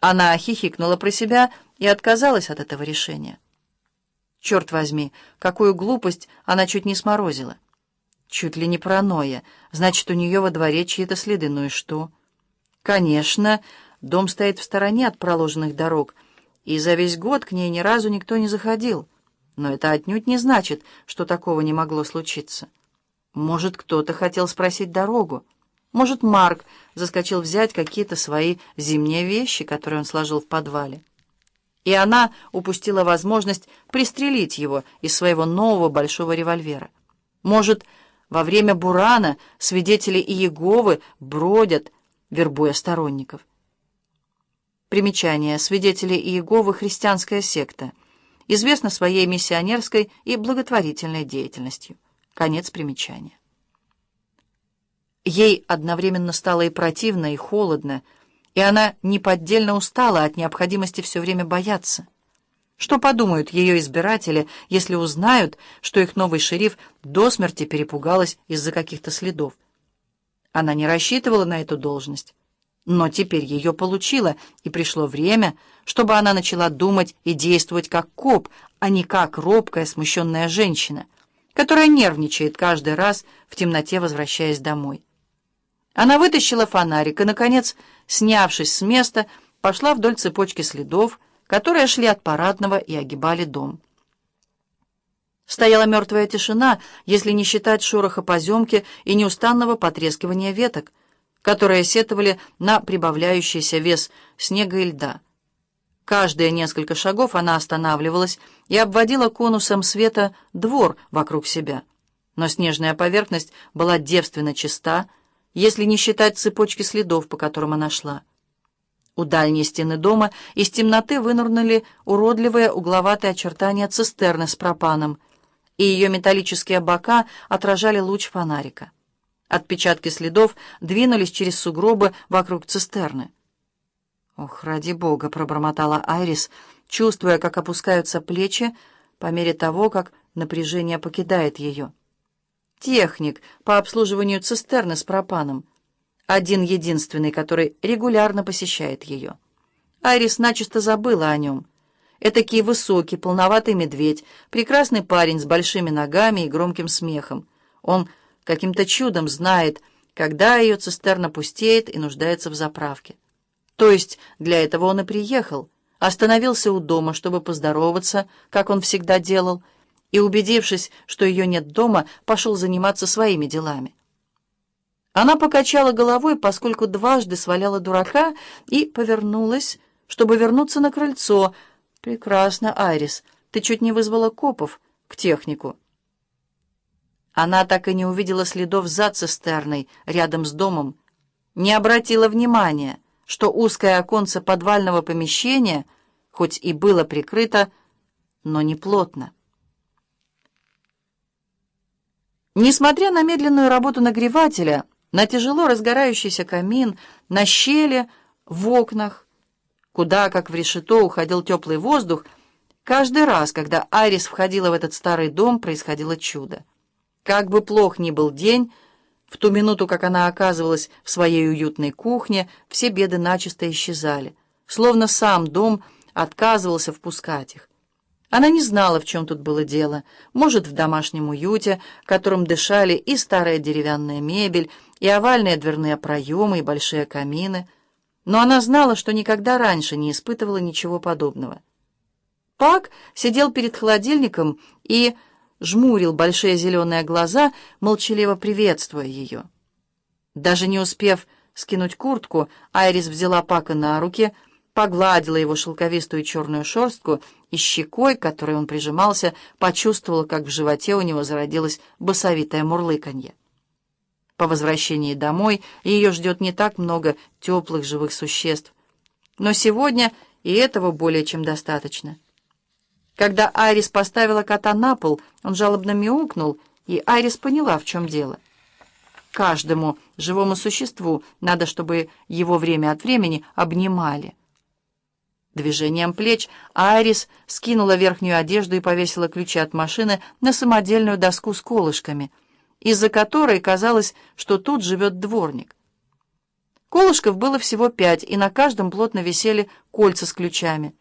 Она хихикнула про себя и отказалась от этого решения. Черт возьми, какую глупость она чуть не сморозила. Чуть ли не паранойя. Значит, у нее во дворе чьи-то следы. Ну и что? Конечно, дом стоит в стороне от проложенных дорог, и за весь год к ней ни разу никто не заходил. Но это отнюдь не значит, что такого не могло случиться. Может, кто-то хотел спросить дорогу. Может, Марк заскочил взять какие-то свои зимние вещи, которые он сложил в подвале. И она упустила возможность пристрелить его из своего нового большого револьвера. Может, во время Бурана свидетели Иеговы бродят, вербуя сторонников. Примечание. Свидетели Иеговы — христианская секта. Известна своей миссионерской и благотворительной деятельностью. Конец примечания. Ей одновременно стало и противно, и холодно, и она неподдельно устала от необходимости все время бояться. Что подумают ее избиратели, если узнают, что их новый шериф до смерти перепугалась из-за каких-то следов? Она не рассчитывала на эту должность, но теперь ее получила, и пришло время, чтобы она начала думать и действовать как коп, а не как робкая, смущенная женщина, которая нервничает каждый раз в темноте, возвращаясь домой. Она вытащила фонарик и, наконец, снявшись с места, пошла вдоль цепочки следов, которые шли от парадного и огибали дом. Стояла мертвая тишина, если не считать шороха поземки и неустанного потрескивания веток, которые сетовали на прибавляющийся вес снега и льда. Каждые несколько шагов она останавливалась и обводила конусом света двор вокруг себя. Но снежная поверхность была девственно чиста, если не считать цепочки следов, по которым она шла. У дальней стены дома из темноты вынурнули уродливые угловатые очертания цистерны с пропаном, и ее металлические бока отражали луч фонарика. Отпечатки следов двинулись через сугробы вокруг цистерны. «Ох, ради бога!» — пробормотала Айрис, чувствуя, как опускаются плечи по мере того, как напряжение покидает ее техник по обслуживанию цистерны с пропаном. Один единственный, который регулярно посещает ее. Айрис начисто забыла о нем. Этакий высокий, полноватый медведь, прекрасный парень с большими ногами и громким смехом. Он каким-то чудом знает, когда ее цистерна пустеет и нуждается в заправке. То есть для этого он и приехал, остановился у дома, чтобы поздороваться, как он всегда делал, и, убедившись, что ее нет дома, пошел заниматься своими делами. Она покачала головой, поскольку дважды сваляла дурака, и повернулась, чтобы вернуться на крыльцо. «Прекрасно, Айрис, ты чуть не вызвала копов к технику». Она так и не увидела следов за цистерной рядом с домом, не обратила внимания, что узкое оконце подвального помещения, хоть и было прикрыто, но не плотно. Несмотря на медленную работу нагревателя, на тяжело разгорающийся камин, на щели в окнах, куда, как в решето, уходил теплый воздух, каждый раз, когда Айрис входила в этот старый дом, происходило чудо. Как бы плох ни был день, в ту минуту, как она оказывалась в своей уютной кухне, все беды начисто исчезали, словно сам дом отказывался впускать их. Она не знала, в чем тут было дело. Может, в домашнем уюте, которым дышали и старая деревянная мебель, и овальные дверные проемы, и большие камины. Но она знала, что никогда раньше не испытывала ничего подобного. Пак сидел перед холодильником и жмурил большие зеленые глаза, молчаливо приветствуя ее. Даже не успев скинуть куртку, Айрис взяла Пака на руки — погладила его шелковистую черную шерстку и щекой, к которой он прижимался, почувствовала, как в животе у него зародилось басовитое мурлыканье. По возвращении домой ее ждет не так много теплых живых существ, но сегодня и этого более чем достаточно. Когда Айрис поставила кота на пол, он жалобно мяукнул, и Айрис поняла, в чем дело. Каждому живому существу надо, чтобы его время от времени обнимали. Движением плеч Айрис скинула верхнюю одежду и повесила ключи от машины на самодельную доску с колышками, из-за которой казалось, что тут живет дворник. Колышков было всего пять, и на каждом плотно висели кольца с ключами.